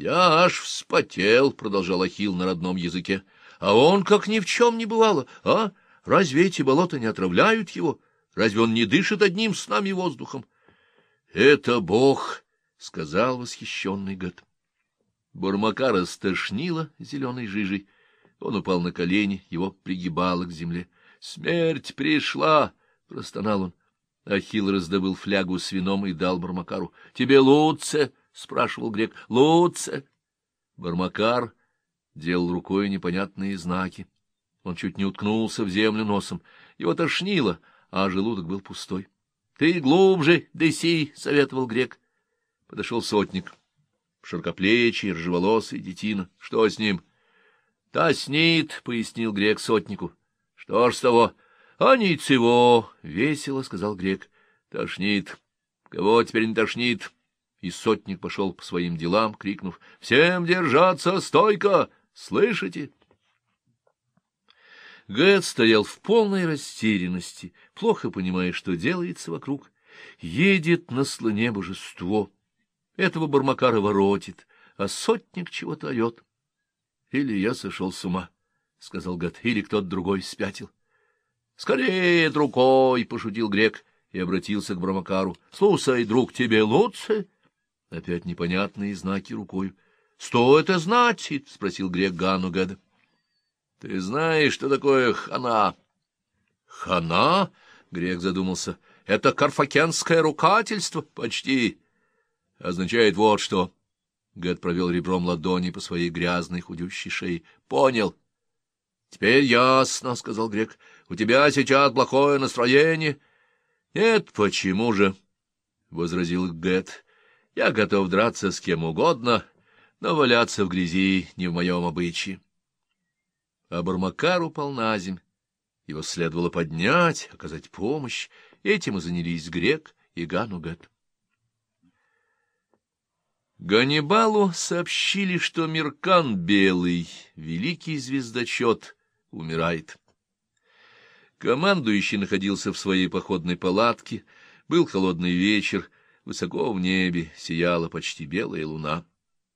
Я аж вспотел, — продолжал Ахилл на родном языке. А он как ни в чем не бывало, а? Разве эти болота не отравляют его? Разве он не дышит одним с нами воздухом? — Это Бог, — сказал восхищенный гад. Бурмака растошнило зеленой жижей. Он упал на колени, его пригибало к земле. — Смерть пришла! — простонал он. Ахилл раздобыл флягу с вином и дал Бармакару. — Тебе лучше? — спрашивал грек. — Лучше. Бармакар делал рукой непонятные знаки. Он чуть не уткнулся в землю носом. Его тошнило, а желудок был пустой. — Ты глубже, дыси, — советовал грек. Подошел сотник. Широкоплечий, ржеволосый, детина. Что с ним? — Тоснит, — пояснил грек сотнику. — Что ж с того? — А ничего, — весело сказал грек. — Тошнит. Кого теперь не тошнит? И сотник пошел по своим делам, крикнув. — Всем держаться, стойко! Слышите? Гэт стоял в полной растерянности, плохо понимая, что делается вокруг. Едет на слоне божество. Этого Бармакара воротит, а сотник чего-то орет. — Или я сошел с ума, — сказал Гад, — или кто-то другой спятил. — Скорее, рукой, — пошутил грек и обратился к Бармакару. — Слушай, друг, тебе лучше? Опять непонятные знаки рукой. — Что это значит? — спросил грек Гану Гада. — Ты знаешь, что такое хана? — Хана? — грек задумался. — Это карфакенское ругательство? — Почти. — Означает вот что. Гэт провел ребром ладони по своей грязной худющей шее. — Понял. — Теперь ясно, — сказал грек. — У тебя сейчас плохое настроение. — Нет, почему же? — возразил Гэт. — Я готов драться с кем угодно, но валяться в грязи не в моем обычае. А Бармакар упал на земь. Его следовало поднять, оказать помощь. Этим и занялись Грек и Ганугат. Ганнибалу сообщили, что Миркан Белый, великий звездочет, умирает. Командующий находился в своей походной палатке, был холодный вечер, высоко в небе сияла почти белая луна,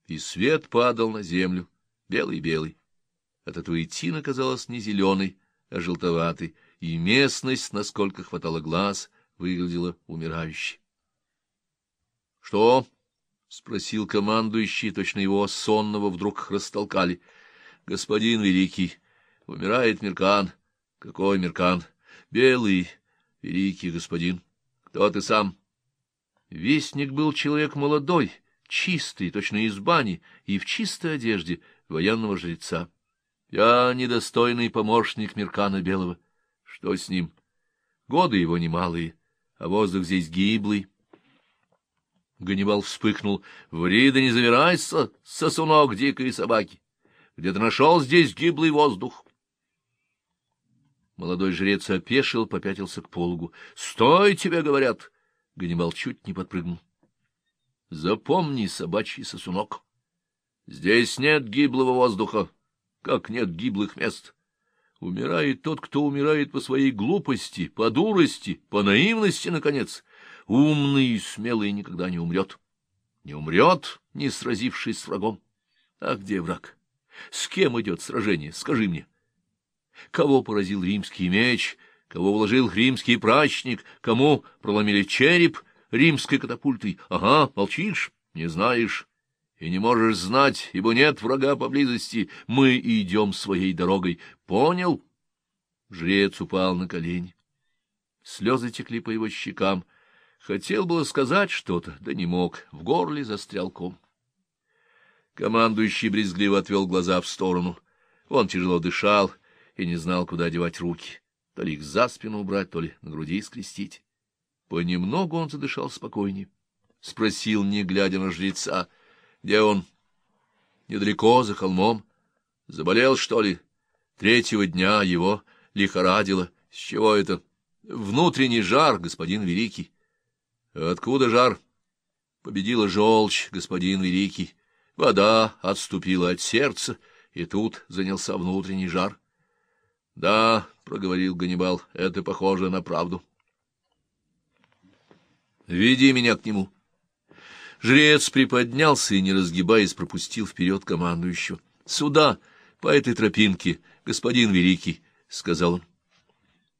и свет падал на землю, белый-белый. От этого Тина казалась не зеленой, а желтоватой, и местность, насколько хватало глаз, выглядела умирающей. — Что? — спросил командующий, точно его сонного вдруг растолкали. — Господин Великий, умирает Миркан. — Какой Миркан? — Белый, великий господин. Кто ты сам? Вестник был человек молодой, чистый, точно из бани, и в чистой одежде военного жреца. Я недостойный помощник Миркана Белого. Что с ним? Годы его немалые, а воздух здесь гиблый. Ганнибал вспыхнул. — Ври да не завирайся, сосунок дикой собаки! Где ты нашел здесь гиблый воздух? Молодой жрец опешил, попятился к полгу. — Стой, тебе говорят! Ганнибал чуть не подпрыгнул. — Запомни, собачий сосунок, здесь нет гиблого воздуха, как нет гиблых мест. Умирает тот, кто умирает по своей глупости, по дурости, по наивности, наконец. Умный и смелый никогда не умрет. Не умрет, не сразившись с врагом. А где враг? С кем идет сражение? Скажи мне. Кого поразил римский меч? Кого вложил римский прачник? Кому проломили череп римской катапультой? Ага, молчишь, не знаешь и не можешь знать, ибо нет врага поблизости. Мы идем своей дорогой. Понял? Жрец упал на колени. Слезы текли по его щекам. Хотел было сказать что-то, да не мог. В горле застрял ком. Командующий брезгливо отвел глаза в сторону. Он тяжело дышал и не знал, куда девать руки. То ли их за спину убрать, то ли на груди скрестить. Понемногу он задышал спокойнее. Спросил, не глядя на жреца, где он? Недалеко, за холмом. Заболел, что ли? Третьего дня его лихорадило. С чего это? Внутренний жар, господин Великий. Откуда жар? Победила желчь, господин Великий. Вода отступила от сердца, и тут занялся внутренний жар. — Да, — проговорил Ганнибал, — это похоже на правду. — Веди меня к нему. Жрец приподнялся и, не разгибаясь, пропустил вперед командующего. — Сюда, по этой тропинке, господин Великий, — сказал он.